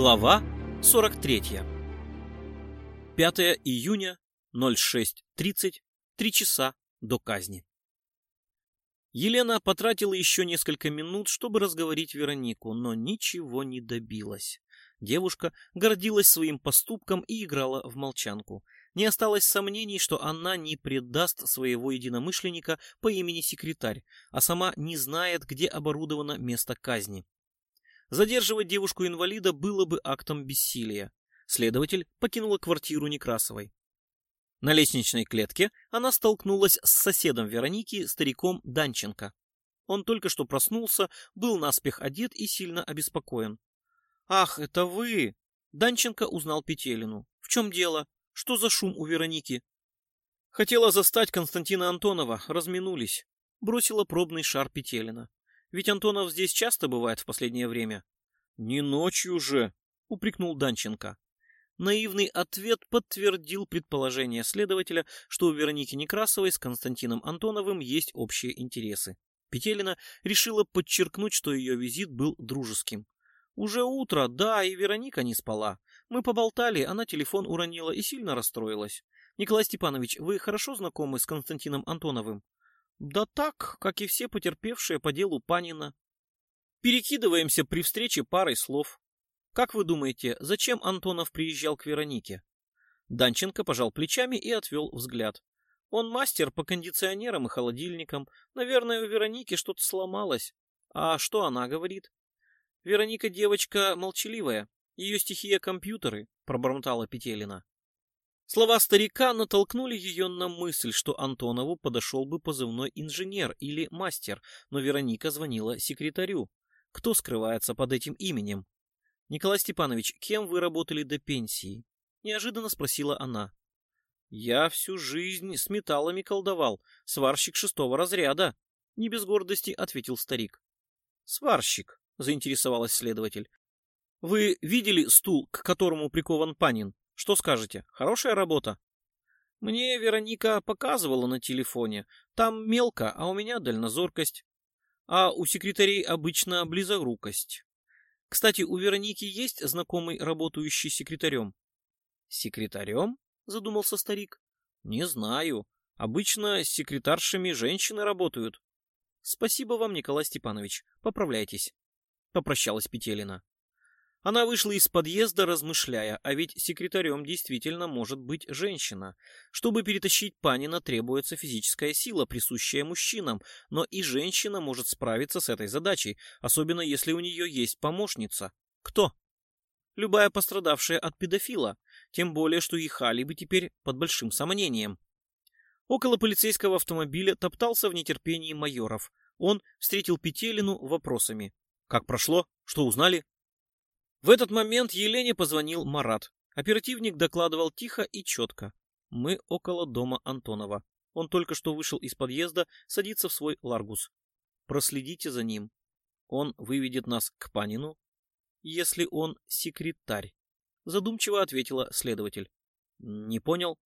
Глава 43. 5 июня, 06.30, 3 часа до казни. Елена потратила еще несколько минут, чтобы разговорить Веронику, но ничего не добилась. Девушка гордилась своим поступком и играла в молчанку. Не осталось сомнений, что она не предаст своего единомышленника по имени секретарь, а сама не знает, где оборудовано место казни. Задерживать девушку-инвалида было бы актом бессилия. Следователь покинула квартиру Некрасовой. На лестничной клетке она столкнулась с соседом Вероники, стариком Данченко. Он только что проснулся, был наспех одет и сильно обеспокоен. «Ах, это вы!» Данченко узнал Петелину. «В чем дело? Что за шум у Вероники?» Хотела застать Константина Антонова, разминулись. Бросила пробный шар Петелина. Ведь Антонов здесь часто бывает в последнее время. Не ночью же, упрекнул Данченко. Наивный ответ подтвердил предположение следователя, что у Вероники Некрасовой с Константином Антоновым есть общие интересы. Петелина решила подчеркнуть, что ее визит был дружеским. Уже утро, да, и Вероника не спала. Мы поболтали, она телефон уронила и сильно расстроилась. Николай Степанович, вы хорошо знакомы с Константином Антоновым? Да так, как и все потерпевшие по делу Панина. Перекидываемся при встрече парой слов. Как вы думаете, зачем Антонов приезжал к Веронике? Данченко пожал плечами и отвел взгляд. Он мастер по кондиционерам и холодильникам. Наверное, у Вероники что-то сломалось. А что она говорит? Вероника девочка молчаливая. Ее стихия компьютеры, пробормотала Петелина. Слова старика натолкнули ее на мысль, что Антонову подошел бы позывной инженер или мастер, но Вероника звонила секретарю. Кто скрывается под этим именем? Николай Степанович, кем вы работали до пенсии? Неожиданно спросила она. Я всю жизнь с металлами колдовал, сварщик шестого разряда. Не без гордости ответил старик. Сварщик, заинтересовалась следователь. Вы видели стул, к которому прикован Панин? Что скажете? Хорошая работа? Мне Вероника показывала на телефоне. Там мелко, а у меня дальнозоркость. А у секретарей обычно близорукость. Кстати, у Вероники есть знакомый, работающий секретарем? Секретарем? Задумался старик. Не знаю. Обычно с секретаршами женщины работают. Спасибо вам, Николай Степанович. Поправляйтесь. Попрощалась Петелина. Она вышла из подъезда, размышляя, а ведь секретарем действительно может быть женщина. Чтобы перетащить Панина, требуется физическая сила, присущая мужчинам, но и женщина может справиться с этой задачей, особенно если у нее есть помощница. Кто? Любая пострадавшая от педофила, тем более, что их алиби теперь под большим сомнением. Около полицейского автомобиля топтался в нетерпении майоров. Он встретил Петелину вопросами. Как прошло? Что узнали? В этот момент Елене позвонил Марат. Оперативник докладывал тихо и четко. Мы около дома Антонова. Он только что вышел из подъезда, садится в свой ларгус. Проследите за ним. Он выведет нас к Панину, если он секретарь. Задумчиво ответила следователь. Не понял?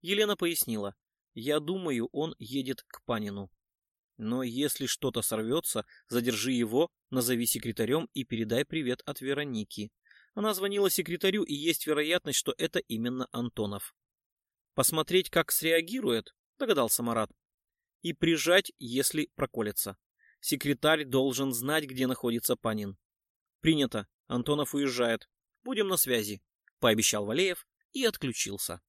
Елена пояснила. Я думаю, он едет к Панину. Но если что-то сорвется, задержи его, назови секретарем и передай привет от Вероники. Она звонила секретарю, и есть вероятность, что это именно Антонов. Посмотреть, как среагирует, догадался Марат. И прижать, если проколется. Секретарь должен знать, где находится Панин. Принято. Антонов уезжает. Будем на связи, пообещал Валеев и отключился.